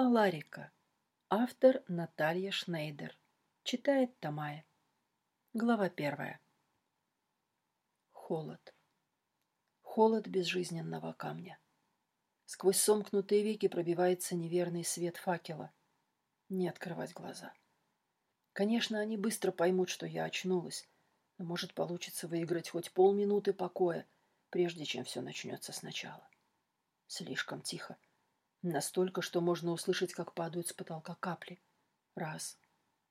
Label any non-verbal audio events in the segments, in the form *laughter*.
Аларика. Автор Наталья Шнейдер. Читает Тамая. Глава первая. Холод. Холод безжизненного камня. Сквозь сомкнутые веки пробивается неверный свет факела. Не открывать глаза. Конечно, они быстро поймут, что я очнулась, но может получится выиграть хоть полминуты покоя, прежде чем все начнется сначала. Слишком тихо. Настолько, что можно услышать, как падают с потолка капли. Раз,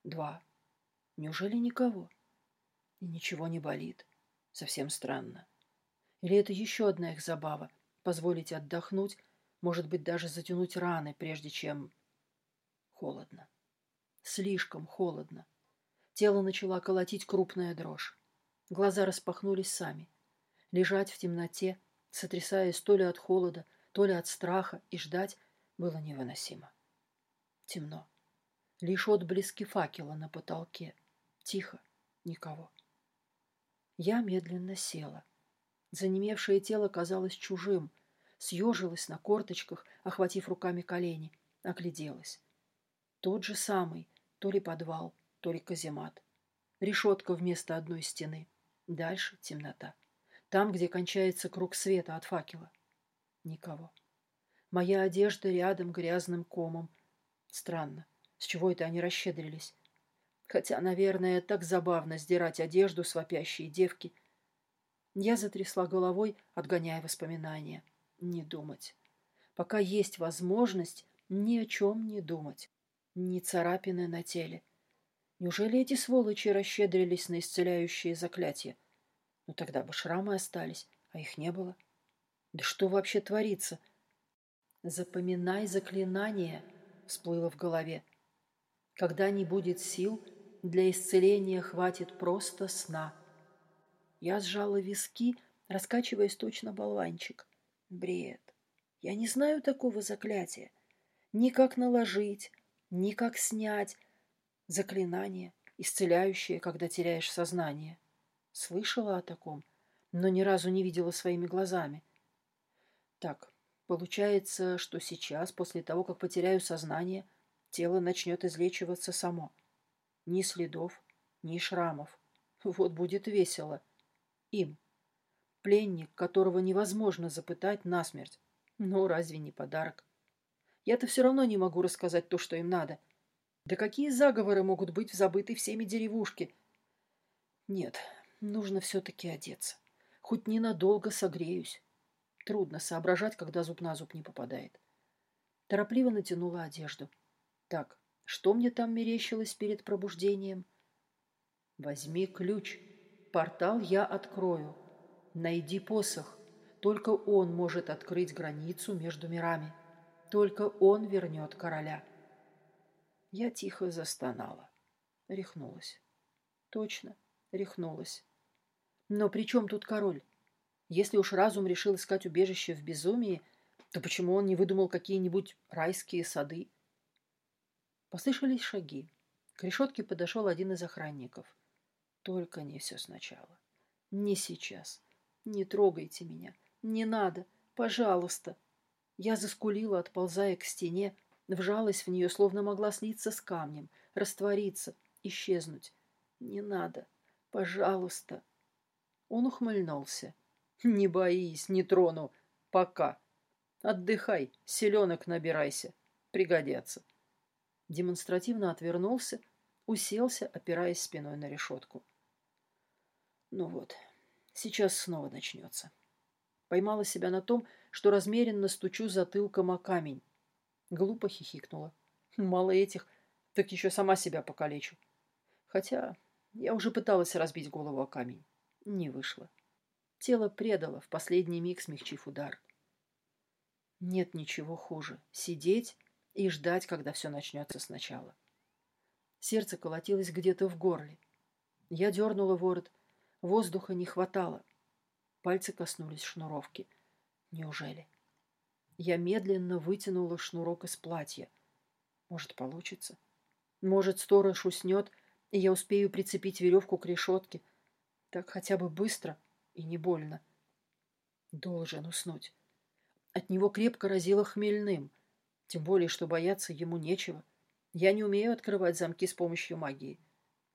два. Неужели никого? И ничего не болит. Совсем странно. Или это еще одна их забава — позволить отдохнуть, может быть, даже затянуть раны, прежде чем... Холодно. Слишком холодно. Тело начала колотить крупная дрожь. Глаза распахнулись сами. Лежать в темноте, сотрясаясь то ли от холода, то ли от страха, и ждать было невыносимо. Темно. Лишь отблески факела на потолке. Тихо. Никого. Я медленно села. Занемевшее тело казалось чужим. Съежилась на корточках, охватив руками колени. Огляделась. Тот же самый, то ли подвал, то ли каземат. Решетка вместо одной стены. Дальше темнота. Там, где кончается круг света от факела. Никого. Моя одежда рядом грязным комом. Странно, с чего это они расщедрились? Хотя, наверное, так забавно сдирать одежду с вопящей девки. Я затрясла головой, отгоняя воспоминания. Не думать. Пока есть возможность, ни о чем не думать. Ни царапины на теле. Неужели эти сволочи расщедрились на исцеляющие заклятия? Ну тогда бы шрамы остались, а их не было. — да что вообще творится? Запоминай заклинание, всплыло в голове. Когда не будет сил, для исцеления хватит просто сна. Я сжала виски, раскачиваясь точно болванчик. Бред. Я не знаю такого заклятия. Ни как наложить, ни как снять. Заклинание, исцеляющее, когда теряешь сознание. Слышала о таком, но ни разу не видела своими глазами. Так, получается, что сейчас, после того, как потеряю сознание, тело начнет излечиваться само. Ни следов, ни шрамов. Вот будет весело. Им. Пленник, которого невозможно запытать насмерть. Ну, разве не подарок? Я-то все равно не могу рассказать то, что им надо. Да какие заговоры могут быть в забытой всеми деревушке? Нет, нужно все-таки одеться. Хоть ненадолго согреюсь. Трудно соображать, когда зуб на зуб не попадает. Торопливо натянула одежду. Так, что мне там мерещилось перед пробуждением? Возьми ключ. Портал я открою. Найди посох. Только он может открыть границу между мирами. Только он вернет короля. Я тихо застонала. Рехнулась. Точно, рехнулась. Но при чем тут король? Если уж разум решил искать убежище в безумии, то почему он не выдумал какие-нибудь райские сады? Послышались шаги. К решетке подошел один из охранников. Только не все сначала. Не сейчас. Не трогайте меня. Не надо. Пожалуйста. Я заскулила, отползая к стене, вжалась в нее, словно могла слиться с камнем, раствориться, исчезнуть. Не надо. Пожалуйста. Он ухмыльнулся. Не боись, не трону. Пока. Отдыхай, селенок набирайся. Пригодятся. Демонстративно отвернулся, уселся, опираясь спиной на решетку. Ну вот, сейчас снова начнется. Поймала себя на том, что размеренно стучу затылком о камень. Глупо хихикнула. Мало этих, так еще сама себя покалечу. Хотя я уже пыталась разбить голову о камень. Не вышло. Тело предало, в последний миг смягчив удар. Нет ничего хуже. Сидеть и ждать, когда все начнется сначала. Сердце колотилось где-то в горле. Я дернула ворот. Воздуха не хватало. Пальцы коснулись шнуровки. Неужели? Я медленно вытянула шнурок из платья. Может, получится? Может, сторож уснет, и я успею прицепить веревку к решетке. Так хотя бы быстро — и не больно. Должен уснуть. От него крепко разило хмельным. Тем более, что бояться ему нечего. Я не умею открывать замки с помощью магии.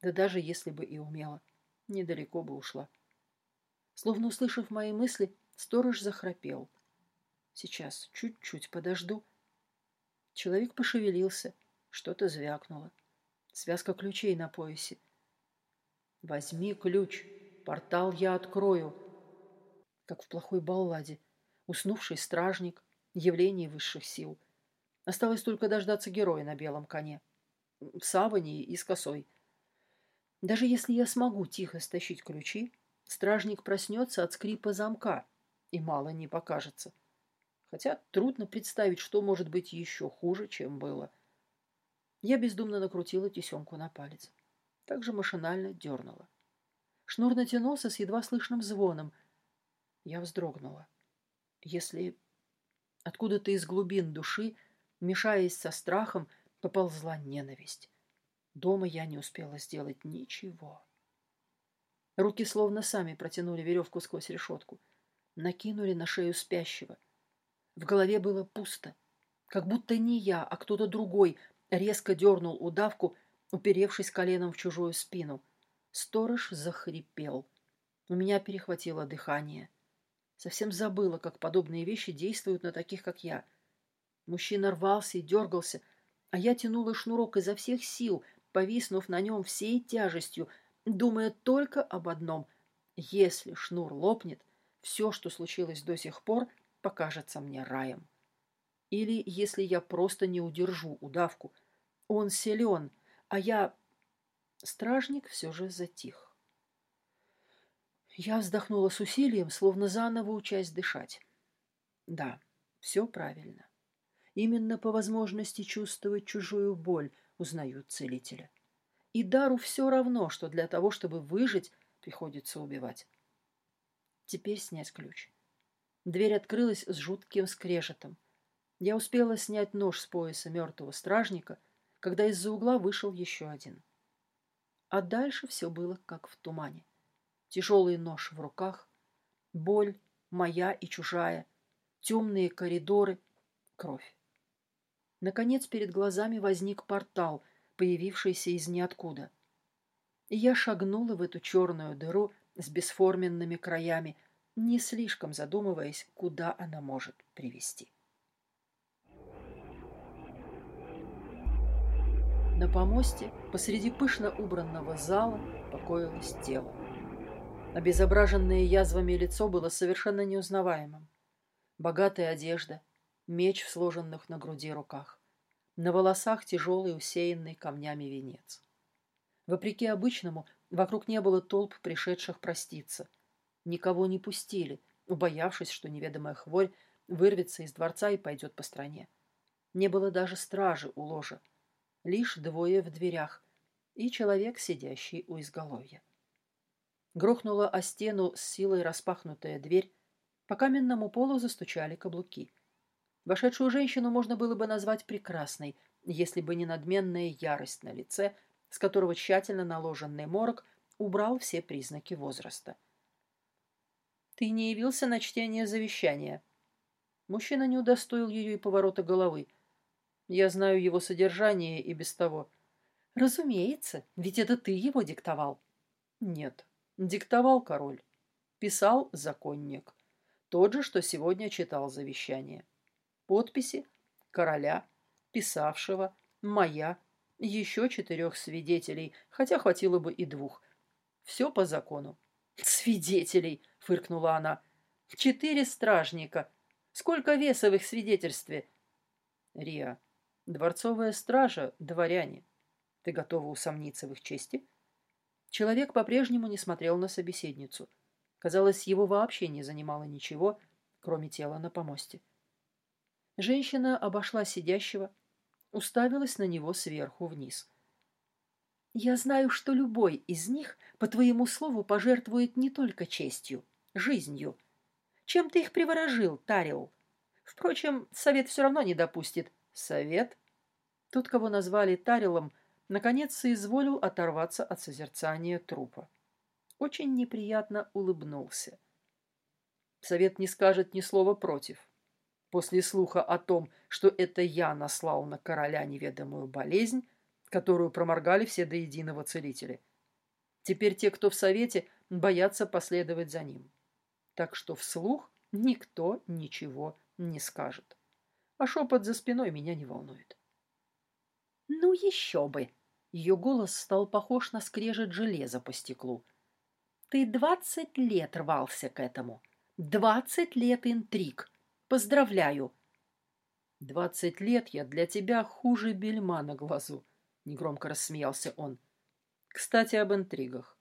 Да даже если бы и умела, недалеко бы ушла. Словно услышав мои мысли, сторож захрапел. Сейчас, чуть-чуть подожду. Человек пошевелился, что-то звякнуло. Связка ключей на поясе. «Возьми ключ, портал я открою», как в плохой балладе. Уснувший стражник, явление высших сил. Осталось только дождаться героя на белом коне. В саване и с косой. Даже если я смогу тихо стащить ключи, стражник проснется от скрипа замка, и мало не покажется. Хотя трудно представить, что может быть еще хуже, чем было. — я бездумно накрутила тесемку на палец. Также машинально дернула. Шнур натянулся с едва слышным звоном. Я вздрогнула. Если откуда-то из глубин души, мешаясь со страхом, поползла ненависть. Дома я не успела сделать ничего. Руки словно сами протянули веревку сквозь решетку. Накинули на шею спящего. В голове было пусто. Как будто не я, а кто-то другой резко дернул удавку, уперевшись коленом в чужую спину. Сторож захрипел. У меня перехватило дыхание. Совсем забыла, как подобные вещи действуют на таких, как я. Мужчина рвался и дергался, а я тянула шнурок изо всех сил, повиснув на нем всей тяжестью, думая только об одном. Если шнур лопнет, все, что случилось до сих пор, покажется мне раем. Или если я просто не удержу удавку – он силен, а я... Стражник все же затих. Я вздохнула с усилием, словно заново учась дышать. Да, все правильно. Именно по возможности чувствовать чужую боль узнают целителя. И Дару все равно, что для того, чтобы выжить, приходится убивать. Теперь снять ключ. Дверь открылась с жутким скрежетом. Я успела снять нож с пояса мертвого стражника — когда из-за угла вышел еще один. А дальше все было как в тумане. Тяжелый нож в руках, боль, моя и чужая, темные коридоры, кровь. Наконец перед глазами возник портал, появившийся из ниоткуда. И я шагнула в эту черную дыру с бесформенными краями, не слишком задумываясь, куда она может привести. На помосте посреди пышно убранного зала покоилось тело. Обезображенное язвами лицо было совершенно неузнаваемым. Богатая одежда, меч в сложенных на груди руках. На волосах тяжелый, усеянный камнями венец. Вопреки обычному, вокруг не было толп, пришедших проститься. Никого не пустили, убоявшись, что неведомая хворь вырвется из дворца и пойдет по стране. Не было даже стражи у ложа, лишь двое в дверях и человек, сидящий у изголовья. Грохнула о стену с силой распахнутая дверь, по каменному полу застучали каблуки. Вошедшую женщину можно было бы назвать прекрасной, если бы не надменная ярость на лице, с которого тщательно наложенный морок убрал все признаки возраста. «Ты не явился на чтение завещания?» Мужчина не удостоил ее и поворота головы – я знаю его содержание и без того. Разумеется, ведь это ты его диктовал. Нет, диктовал король. Писал законник. Тот же, что сегодня читал завещание. Подписи короля, писавшего, моя, еще четырех свидетелей, хотя хватило бы и двух. Все по закону. «Свидетелей!» — фыркнула она. «Четыре стражника. Сколько веса в их свидетельстве?» «Риа, Дворцовая стража — дворяне. Ты готова усомниться в их чести? Человек по-прежнему не смотрел на собеседницу. Казалось, его вообще не занимало ничего, кроме тела на помосте. Женщина обошла сидящего, уставилась на него сверху вниз. «Я знаю, что любой из них, по твоему слову, пожертвует не только честью, жизнью. Чем ты их приворожил, Тарил? Впрочем, совет все равно не допустит, Совет? Тот, кого назвали Тарилом, наконец соизволил оторваться от созерцания трупа. Очень неприятно улыбнулся. Совет не скажет ни слова против. после слуха о том, что это я наслал на короля неведомую болезнь, которую проморгали все до единого целители. Теперь те, кто в совете, боятся последовать за ним. Так что вслух никто ничего не скажет. А шепот за спиной меня не волнует. «Ну еще бы!» Ее голос стал похож на скрежет железа по стеклу. «Ты двадцать лет рвался к этому. Двадцать лет интриг. Поздравляю!» «Двадцать лет я для тебя хуже бельма на глазу», — негромко рассмеялся он. «Кстати, об интригах».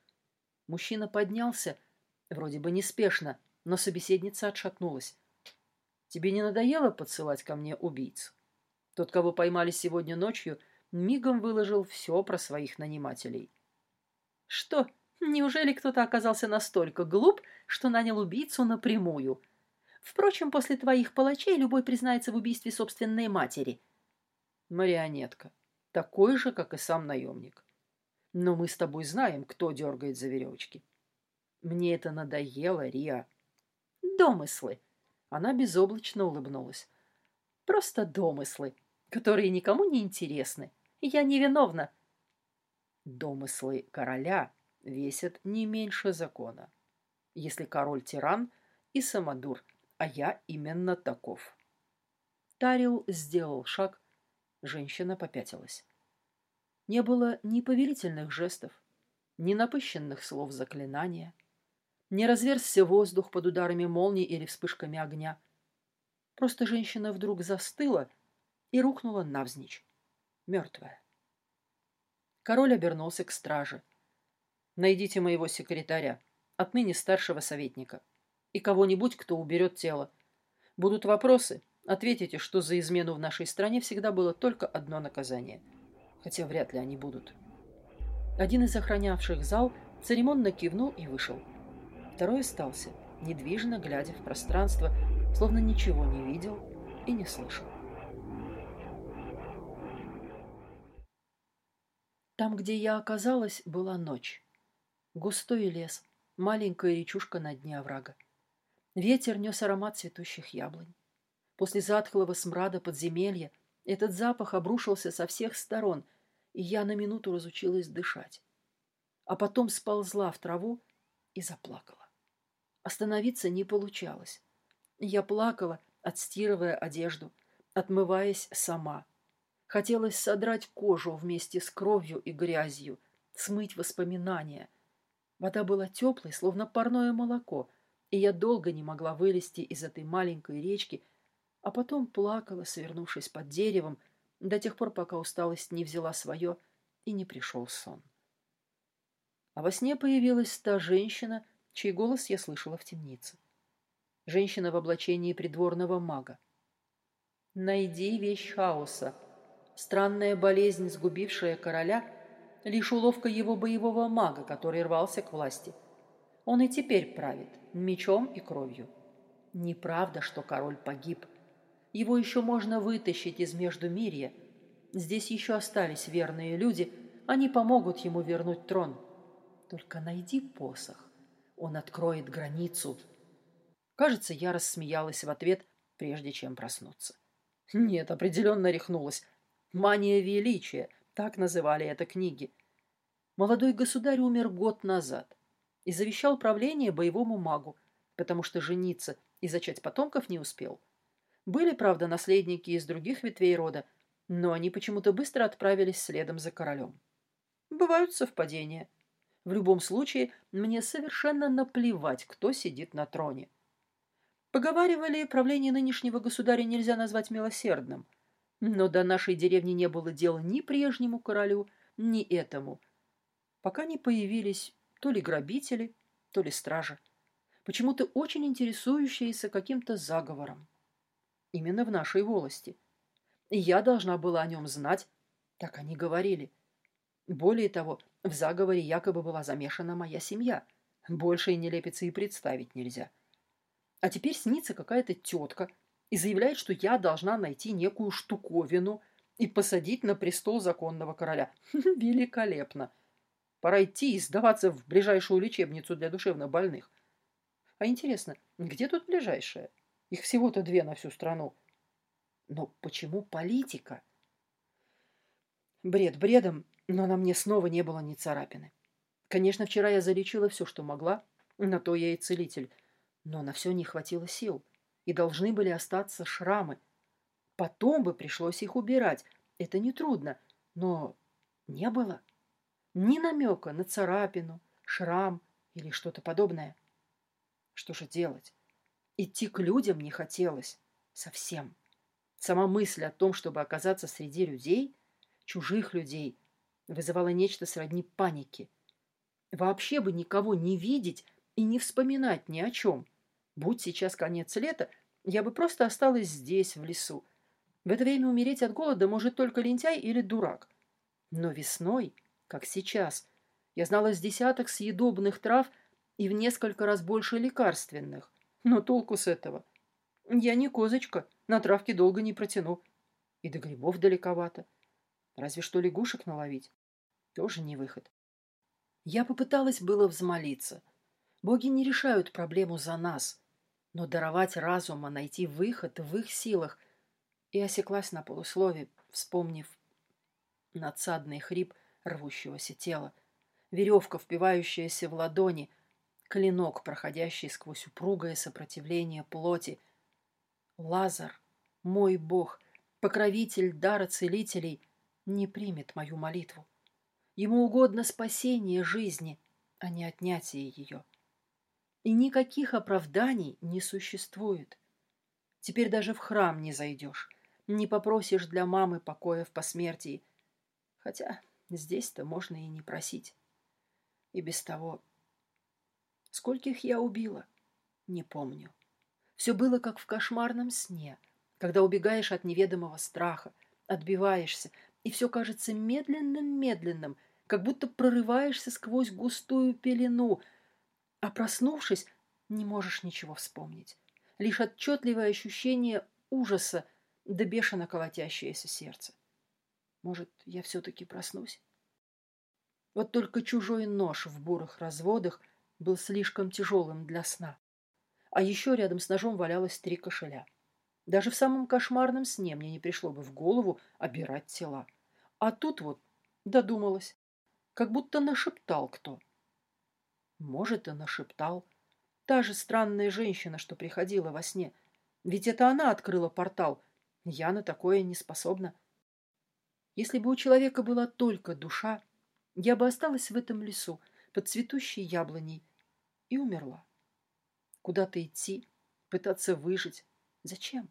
Мужчина поднялся, вроде бы неспешно, но собеседница отшатнулась. «Тебе не надоело подсылать ко мне убийц? Тот, кого поймали сегодня ночью, мигом выложил все про своих нанимателей». «Что, неужели кто-то оказался настолько глуп, что нанял убийцу напрямую?» Впрочем, после твоих палачей любой признается в убийстве собственной матери. Марионетка. Такой же, как и сам наемник. Но мы с тобой знаем, кто дергает за веревочки. Мне это надоело, Риа. Домыслы. Она безоблачно улыбнулась. Просто домыслы, которые никому не интересны. Я невиновна. Домыслы короля весят не меньше закона. Если король тиран и самодур, а я именно таков. Тарил сделал шаг, женщина попятилась. Не было ни повелительных жестов, ни напыщенных слов заклинания, не разверзся воздух под ударами молний или вспышками огня. Просто женщина вдруг застыла и рухнула навзничь, мертвая. Король обернулся к страже. «Найдите моего секретаря, отныне старшего советника, и кого-нибудь, кто уберет тело. Будут вопросы, ответите, что за измену в нашей стране всегда было только одно наказание. Хотя вряд ли они будут». Один из охранявших зал церемонно кивнул и вышел. Второй остался, недвижно глядя в пространство, словно ничего не видел и не слышал. Там, где я оказалась, была ночь. Густой лес, маленькая речушка на дне оврага. Ветер нес аромат цветущих яблонь. После затхлого смрада подземелья этот запах обрушился со всех сторон, и я на минуту разучилась дышать. А потом сползла в траву и заплакала. Остановиться не получалось. Я плакала, отстирывая одежду, отмываясь сама. Хотелось содрать кожу вместе с кровью и грязью, смыть воспоминания. Вода была теплой, словно парное молоко, и я долго не могла вылезти из этой маленькой речки, а потом плакала, свернувшись под деревом, до тех пор, пока усталость не взяла свое и не пришел сон. А во сне появилась та женщина, чей голос я слышала в темнице. Женщина в облачении придворного мага. «Найди вещь хаоса. Странная болезнь, сгубившая короля, лишь уловка его боевого мага, который рвался к власти. Он и теперь правит, мечом и кровью. Неправда, что король погиб. Его еще можно вытащить из Междумирья. Здесь еще остались верные люди, они помогут ему вернуть трон. Только найди посох. Он откроет границу. Кажется, я рассмеялась в ответ, прежде чем проснуться. Нет, определенно рехнулась. Мания величия, так называли это книги. Молодой государь умер год назад и завещал правление боевому магу, потому что жениться и зачать потомков не успел. Были, правда, наследники из других ветвей рода, но они почему-то быстро отправились следом за королем. Бывают совпадения. В любом случае, мне совершенно наплевать, кто сидит на троне. Поговаривали, правление нынешнего государя нельзя назвать милосердным. Но до нашей деревни не было дела ни прежнему королю, ни этому. Пока не появились то ли грабители, то ли стражи. Почему-то очень интересующиеся каким-то заговором. Именно в нашей волости. Я должна была о нем знать, так они говорили. Более того, в заговоре якобы была замешана моя семья. Большей нелепицы и представить нельзя. А теперь снится какая-то тетка и заявляет, что я должна найти некую штуковину и посадить на престол законного короля. *laughs* Великолепно. Пора идти и сдаваться в ближайшую лечебницу для душевнобольных. А интересно, где тут ближайшая? Их всего-то две на всю страну. Но почему политика? Бред бредом, но на мне снова не было ни царапины. Конечно, вчера я залечила все, что могла, на то я и целитель, но на все не хватило сил, и должны были остаться шрамы. Потом бы пришлось их убирать, это нетрудно, но не было. Ни намека на царапину, шрам или что-то подобное. Что же делать? Идти к людям не хотелось. Совсем. Сама мысль о том, чтобы оказаться среди людей, чужих людей, вызывала нечто сродни панике. Вообще бы никого не видеть и не вспоминать ни о чем. Будь сейчас конец лета, я бы просто осталась здесь, в лесу. В это время умереть от голода может только лентяй или дурак. Но весной, как сейчас, я знала с десяток съедобных трав и в несколько раз больше лекарственных. Но толку с этого? Я не козочка, на травке долго не протяну. И до грибов далековато. Разве что лягушек наловить. Тоже не выход. Я попыталась было взмолиться. Боги не решают проблему за нас. Но даровать разума, найти выход в их силах. И осеклась на полуслове, вспомнив надсадный хрип рвущегося тела. Веревка, впивающаяся в ладони — клинок, проходящий сквозь упругое сопротивление плоти. Лазар, мой бог, покровитель дара целителей, не примет мою молитву. Ему угодно спасение жизни, а не отнятие ее. И никаких оправданий не существует. Теперь даже в храм не зайдешь, не попросишь для мамы покоя в посмертии. Хотя здесь-то можно и не просить. И без того Скольких я убила? Не помню. Все было как в кошмарном сне, когда убегаешь от неведомого страха, отбиваешься, и все кажется медленным-медленным, как будто прорываешься сквозь густую пелену, а проснувшись, не можешь ничего вспомнить. Лишь отчетливое ощущение ужаса да бешено колотящееся сердце. Может, я все-таки проснусь? Вот только чужой нож в бурых разводах — был слишком тяжелым для сна. А еще рядом с ножом валялось три кошеля. Даже в самом кошмарном сне мне не пришло бы в голову обирать тела. А тут вот додумалась, как будто нашептал кто. Может, и нашептал. Та же странная женщина, что приходила во сне. Ведь это она открыла портал. Я на такое не способна. Если бы у человека была только душа, я бы осталась в этом лесу, под цветущей яблоней, и умерла. Куда-то идти, пытаться выжить. Зачем?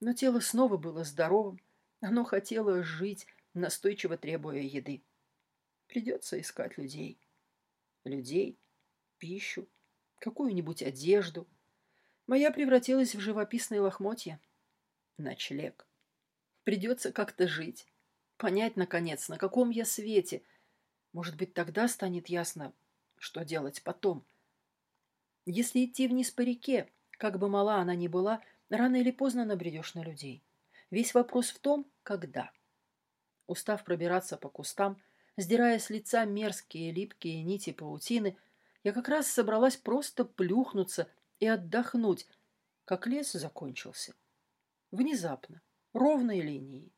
Но тело снова было здоровым. Оно хотело жить, настойчиво требуя еды. Придется искать людей. Людей, пищу, какую-нибудь одежду. Моя превратилась в живописные лохмотья. Ночлег. Придется как-то жить. Понять, наконец, на каком я свете. Может быть, тогда станет ясно, что делать потом? Если идти вниз по реке, как бы мала она ни была, рано или поздно набредешь на людей. Весь вопрос в том, когда. Устав пробираться по кустам, сдирая с лица мерзкие липкие нити паутины, я как раз собралась просто плюхнуться и отдохнуть, как лес закончился. Внезапно, ровной линией.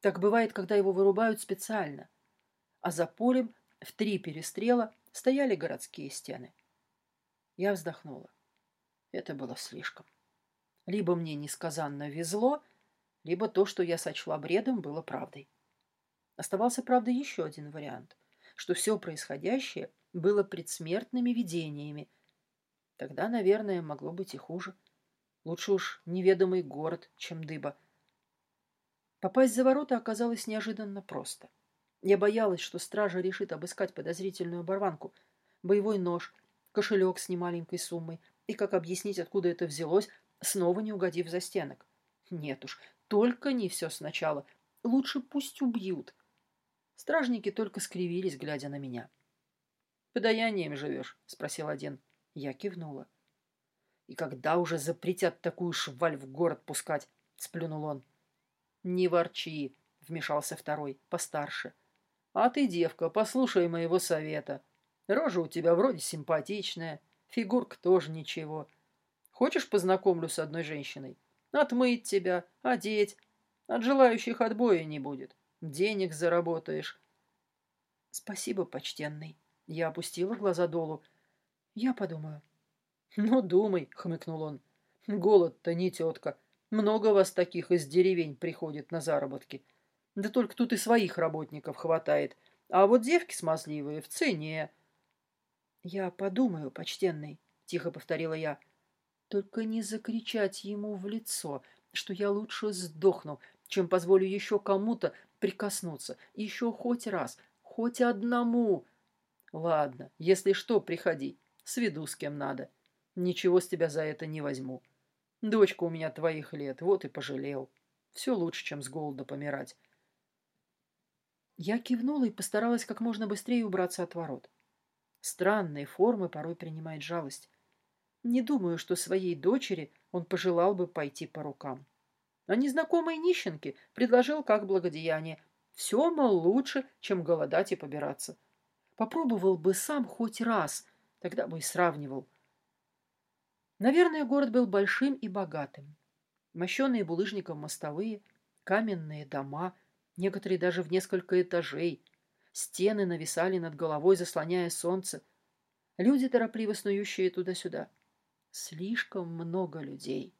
Так бывает, когда его вырубают специально. А за полем в три перестрела стояли городские стены. Я вздохнула. Это было слишком. Либо мне несказанно везло, либо то, что я сочла бредом, было правдой. Оставался, правда, еще один вариант, что все происходящее было предсмертными видениями. Тогда, наверное, могло быть и хуже. Лучше уж неведомый город, чем дыба. Попасть за ворота оказалось неожиданно просто — я боялась, что стража решит обыскать подозрительную оборванку. Боевой нож, кошелек с немаленькой суммой. И как объяснить, откуда это взялось, снова не угодив за стенок? Нет уж, только не все сначала. Лучше пусть убьют. Стражники только скривились, глядя на меня. «Подаянием живешь?» — спросил один. Я кивнула. «И когда уже запретят такую шваль в город пускать?» — сплюнул он. «Не ворчи», — вмешался второй, постарше. А ты, девка, послушай моего совета. Рожа у тебя вроде симпатичная, фигурка тоже ничего. Хочешь, познакомлю с одной женщиной? Отмыть тебя, одеть. От желающих отбоя не будет. Денег заработаешь. Спасибо, почтенный. Я опустила глаза долу. Я подумаю. Ну, думай, хмыкнул он. Голод-то не тетка. Много вас таких из деревень приходит на заработки. Да только тут и своих работников хватает. А вот девки смазливые в цене. Я подумаю, почтенный, тихо повторила я. Только не закричать ему в лицо, что я лучше сдохну, чем позволю еще кому-то прикоснуться. Еще хоть раз, хоть одному. Ладно, если что, приходи. Сведу с кем надо. Ничего с тебя за это не возьму. Дочка у меня твоих лет, вот и пожалел. Все лучше, чем с голода помирать. Я кивнула и постаралась как можно быстрее убраться от ворот. Странные формы порой принимает жалость. Не думаю, что своей дочери он пожелал бы пойти по рукам. А незнакомой нищенке предложил как благодеяние. Все, мол, лучше, чем голодать и побираться. Попробовал бы сам хоть раз, тогда бы и сравнивал. Наверное, город был большим и богатым. Мощенные булыжником мостовые, каменные дома, некоторые даже в несколько этажей. Стены нависали над головой, заслоняя солнце. Люди, торопливо снующие туда-сюда. Слишком много людей.